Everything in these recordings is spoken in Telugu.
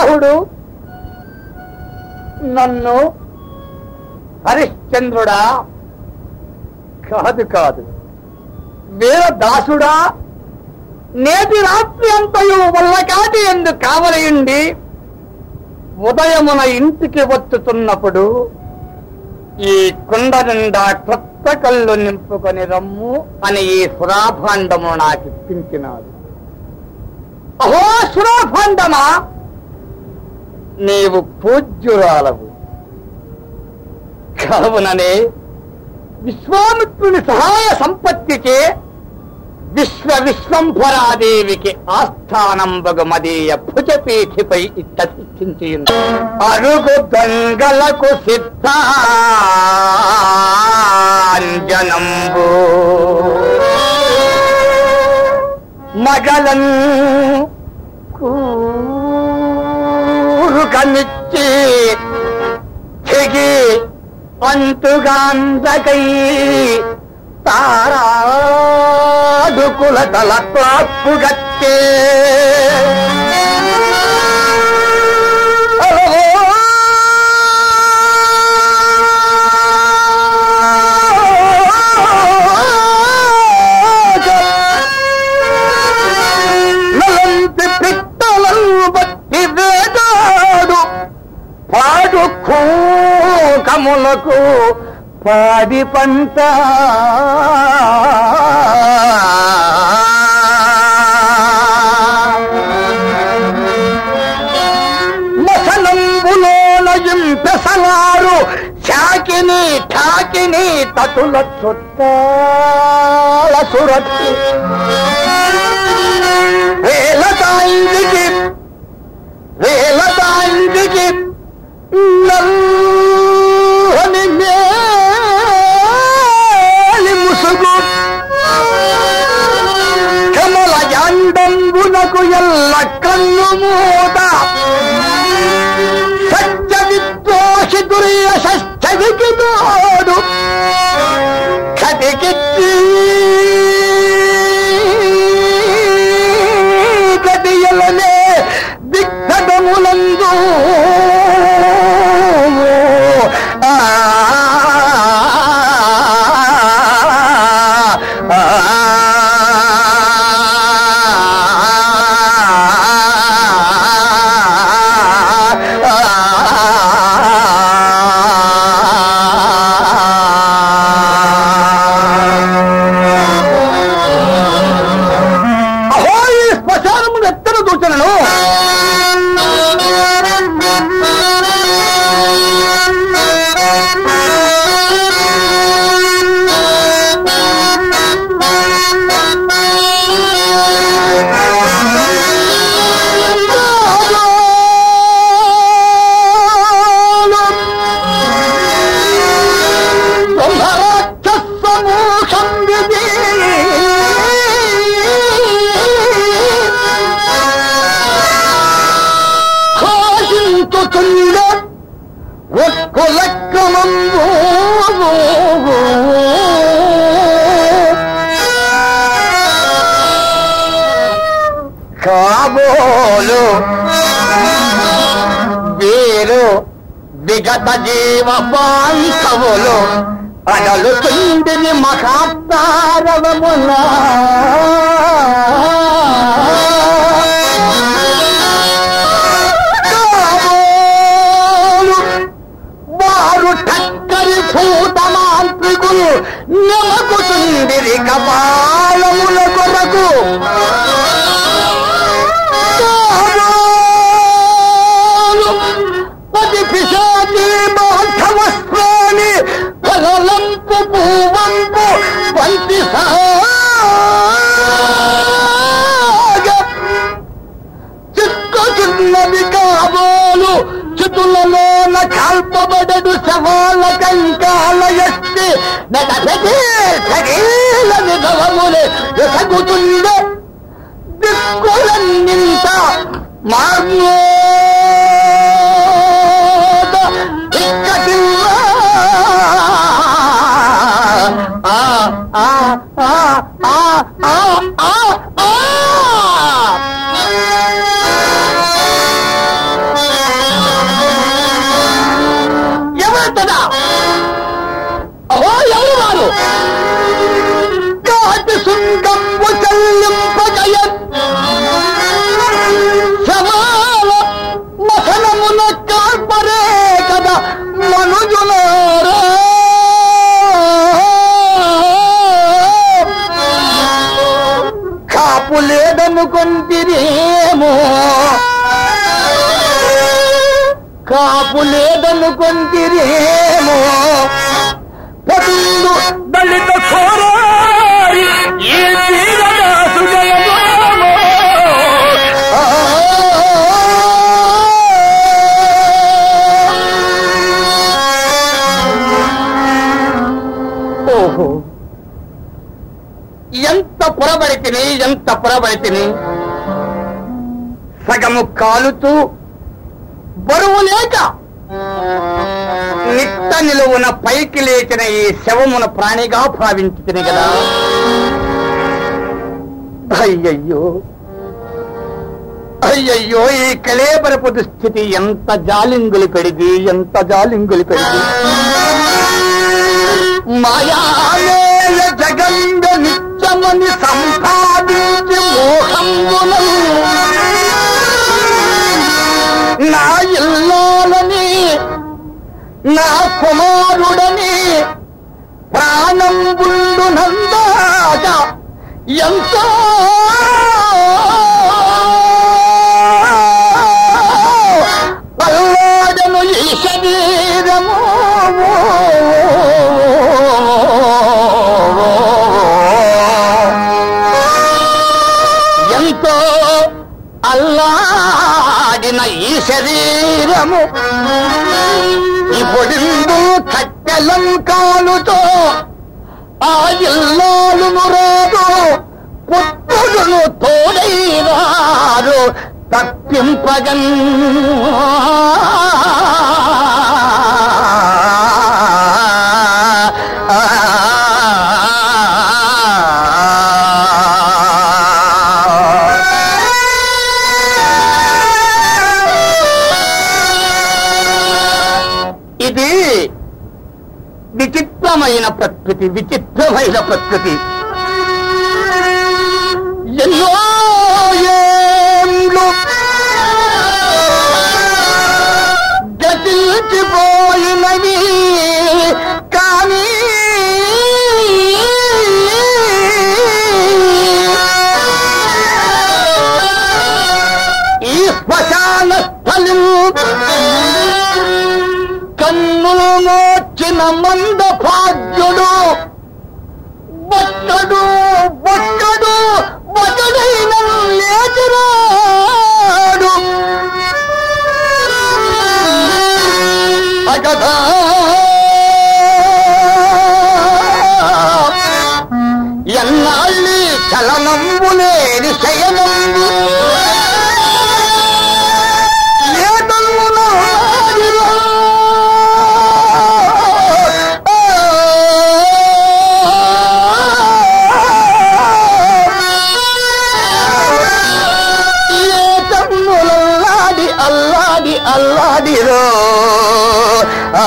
వరాహుడు నన్ను హరిశ్చంద్రుడా? కాదు కాదు. వీరదాసుడా? నేటి రాత్రి అంతయు వల్లకాటి ఎందు కావలయండి ఉదయమున ఇంటికి వచ్చుతున్నప్పుడు ఈ కుండ నిండా కొత్త కళ్ళు నింపుకొని రమ్ము అని ఈ సురాభాండము నాకు ఇప్పించినాడు. అహో సురాభాండమా? నీవు పూజ్యురాలవు. కావుననే విశ్వామిత్రుని సహాయ సంపత్తికే విశ్వ విశ్వంభరాదేవికి ఆస్థానం మదీయ భుజపీఠిపై ఇట్ట ఇచ్చించి అరుగు దొంగలకు సిద్ధాంజనంబు. మగలం కూ కూరుకనిచ్చి తెగి అంటుగాందకై తారాడుకుల తల తాప్పుగచ్చే పాడు కములకు పాడి పంట. మసనంబులోనయం పెసలారు చాకిని ఠాకిని తటుల చుట్టాల సురట్టి వేల తాయిందికి వేల తాయిందికి ಕಣ್ಣು ಎಲ್ಲ ಕಣ್ಣು ಮೂದ. ಸಜ್ಜವಿತ್ತೋಷಿ ದುರಿಯ ಸಜ್ಜವಿಗಿದೋದು ಕದಿಗಿದ್ದೀ. వీరు విగత జీవ బాయికములు అడలు తుండిని మహాతారవమునా ఎత్తి నగీల విధవములే ఎసగుతుండ దిక్కులన్నింత మార్మోద ఇక్కటిల్లా. ఆ ఆ ఆ ఆ ఆ ఆ ఆ. తప్పు లేదనుకొంటిరేమో. పదులు దళిత కోరారి ఓహో. ఎంత పొరబడితిని ఎంత పొరబడితిని. సగము కాలుతూ బరువు లేక నిట్ట నిలువున పైకి లేచిన ఈ శవమున ప్రాణిగా భావించుతుంది కదా. అయ్యయ్యో. అయ్యయ్యో ఈ కళేబరపు దుస్థితి ఎంత జాలింగులు పెడిగి ఎంత జాలింగులు పెడిగి మాయా జగంగ నిత్యమని సంభ నా కుమారుడని ప్రాణం బుండు నందాక ఎంతో పల్లాడను ఈ శరీరము. ఎంతో అల్లాడిన ఈ శరీరము. ఇప్పుడు కట్టెలం కాలుతో ఆ ఇల్లాలును రాదు పుత్రులను తోడైరారు తప్పింపగన్ ఇది విచిత్రమైన ప్రకృతి విచిత్రమైన ప్రకృతి. ఎన్నో ఏండ్లు గతించిపోయినవి. కానీ ఈ శ్మశాన స్థలం కన్నులు మోచిన మంద భాగ్యుడు బట్టడు అల్లాడిరో ఆ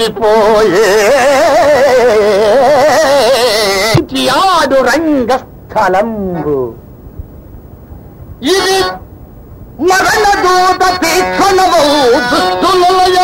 చౌరు గంగలో కలసిపోయే ఆడు రంగస్థలంబు. ఇది మరణ దూత తీక్షణము దుస్తులయ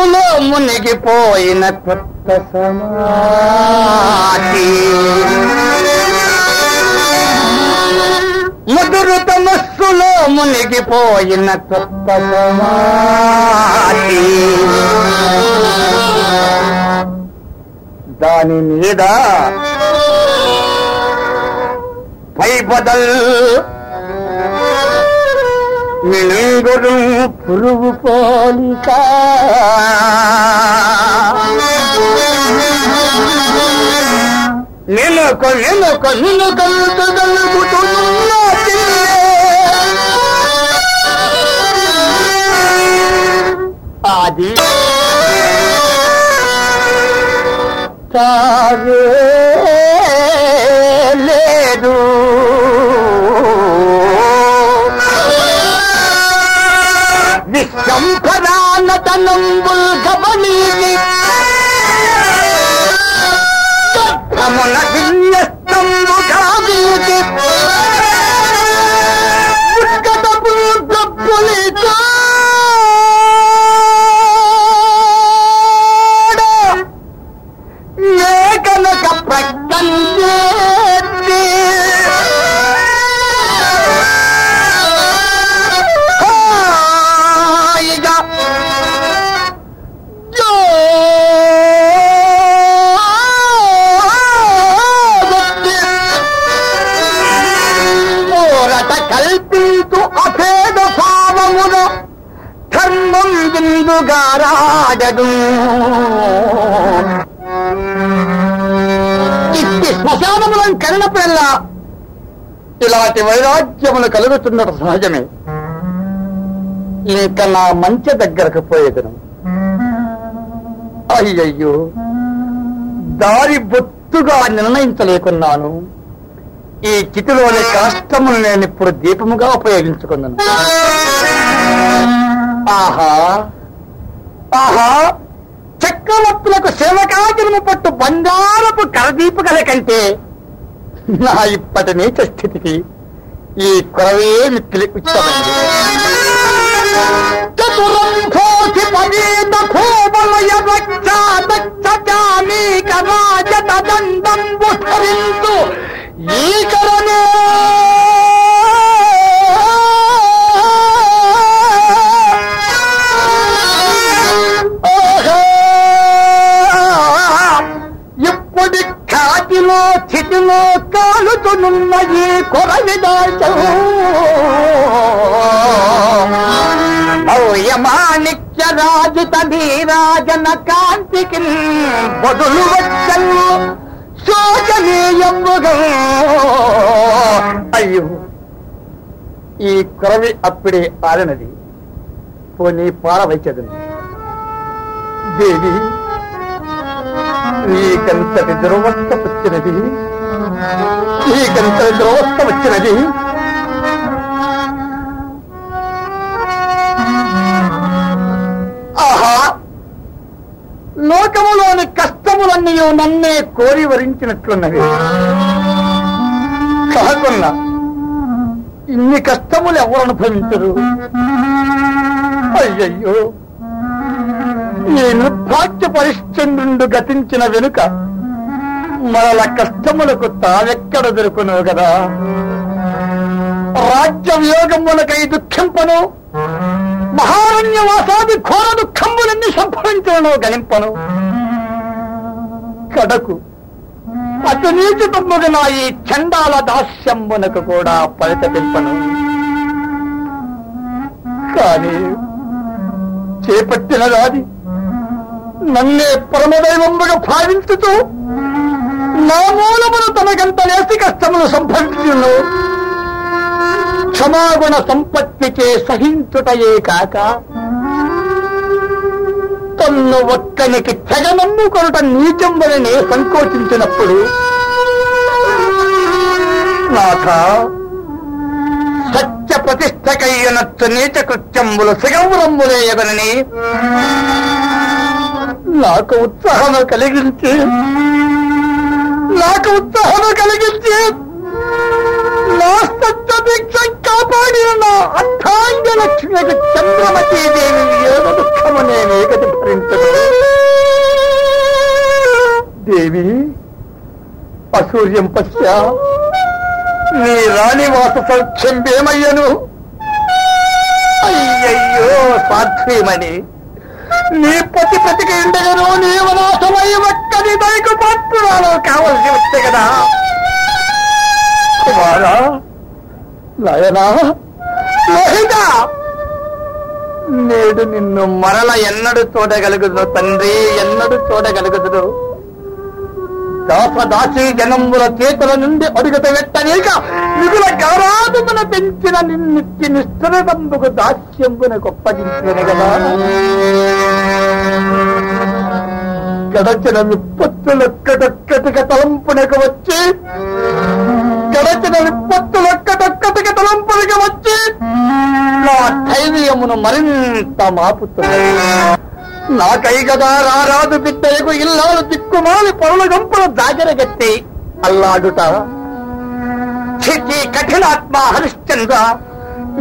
తమస్సులో మునిగిపోయిన కొత్త సమాధి. ముదురు తమస్సులో మునిగిపోయిన కొత్త సమాధి. దాని మీద పై బదల్ మినుగురు పురుగు పోలిక. నినుక నినుక నినుకలుగుతున్న ఆది. తాగే లేదు. విశ్వంభరానతనంబుల్ గమనీకి తమున విన్యస్తంబు కావీకి బిందుగారాడదు ఇట్టి శ్మశానములను కరినప్పుడల్లా ఇలాంటి వైరాగ్యములు కలుగుతున్నట్టు సహజమే. ఇంకా నా మంచి దగ్గరకు పోయేదను. అయ్యయ్యో దారి బొత్తుగా నిర్ణయించలేకున్నాను. ఈ చితిలోని కాష్టమును నేను ఇప్పుడు దీపముగా ఉపయోగించుకున్నాను. ఆహా! ఆహా చక్రవర్తులకు సేవకాచరము పట్టు బంగారపు కరదీపకల కంటే నా ఇప్పటి నీచ స్థితికి ఈ కొరవే మిక్కిలి ఉచితమైంది చతురంభోసి ఉన్న ఈ కొరవి దాచౌర్యమాణిక్య రాజుత కాంతికి బదులు వచ్చను శోచనీయముగా. అయ్యో ఈ కొరవి అప్పుడే ఆరినది. పోనీ పారవైచదు దేవి నీకంతటి దురవస్థ వచ్చినది నీకంతటి దురవస్థ వచ్చినది ఆహా! లోకములోని కష్టములన్నీ నన్నే కోరి వరించినట్లున్నవి. కాకుండా ఇన్ని కష్టములు ఎవరు అనుభవించరు? అయ్యయ్యో! నేను నిర్భాగ్య పరిశ్చంద్రుండు గతించిన వెనుక మరల కష్టములకు తావెక్కడ దొరుకును కదా? రాజ్య వియోగములకై దుఃఖింపను మహారణ్యవాసాది ఘోర దుఃఖంబులన్నీ సంభవించను గణింపను. కడకు అటు నీచుతమ్ముగా నా ఈ చండాల దాస్యంబునకు కూడా పరితపింపను. కానీ చేపట్టిన రాది నన్నే పరమదైవముగా భావించుతూ నా మూలమును తనకంత లేసి కష్టములు సంభవించును క్షమాగుణ సంపత్తికే సహించుటయే కాక తన్ను ఒక్కనికి తెగనమ్ము కొనుట నీచంబులని సంకోచించినప్పుడు నాథ సత్య ప్రతిష్టకయ్యనత్తు నీచ కృత్యములు సిగౌరమ్ములేయగనని నాకు ఉత్సాహం కలిగించి నాకు ఉత్సాహం కలిగించి నా కాపాడిన నా అర్థాంగ లక్ష్మికి చంద్రమతీ దేవి ఏద దుఃఖము నేనేకటి భరించను దేవి అసూర్యం పశ్య నీ రాణివాస సౌఖ్యం ఏమయ్యను? అయ్యయ్యో సాధ్యమని నీ ప్రతి ప్రతికి ఉండగను నీవు నాశమై ఒక్కది దయకు పాత్రురాలు కావలసి వస్తే కదా. కుమారా నయనా లోహిత నేడు నిన్ను మరల ఎన్నడు చూడగలుగుదు తండ్రి ఎన్నడు చూడగలుగుదు దాసదాసి జనముల చేతుల నుండి అడుగుత వెట్టనీక మిగుల గారాధమున పెంచిన నిన్నిచ్చి నిష్ఠురదంబుకు దాస్యంబున గొప్పగించిన కదా. గడచిన విపత్తులొక్కటొక్కటిగా తలంపునకు వచ్చి గడచిన విపత్తులొక్కటొక్కటిగా తలంపునకు వచ్చి నా ధైర్యమును మరింత మాపుతున్నా. నాకై కదా రారాదు బిడ్డలకు ఇల్లాలు దిక్కుమాలి పొరల గంపలు దాగరగట్టి అల్లాడుట. చిచి కఠినాత్మ హరిశ్చంద్ర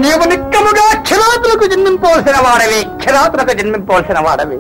నీవు నిక్కముగా క్షిరాతులకు జన్మింపవలసిన వాడవి క్షిరాతులకు జన్మింపవలసిన వాడవి.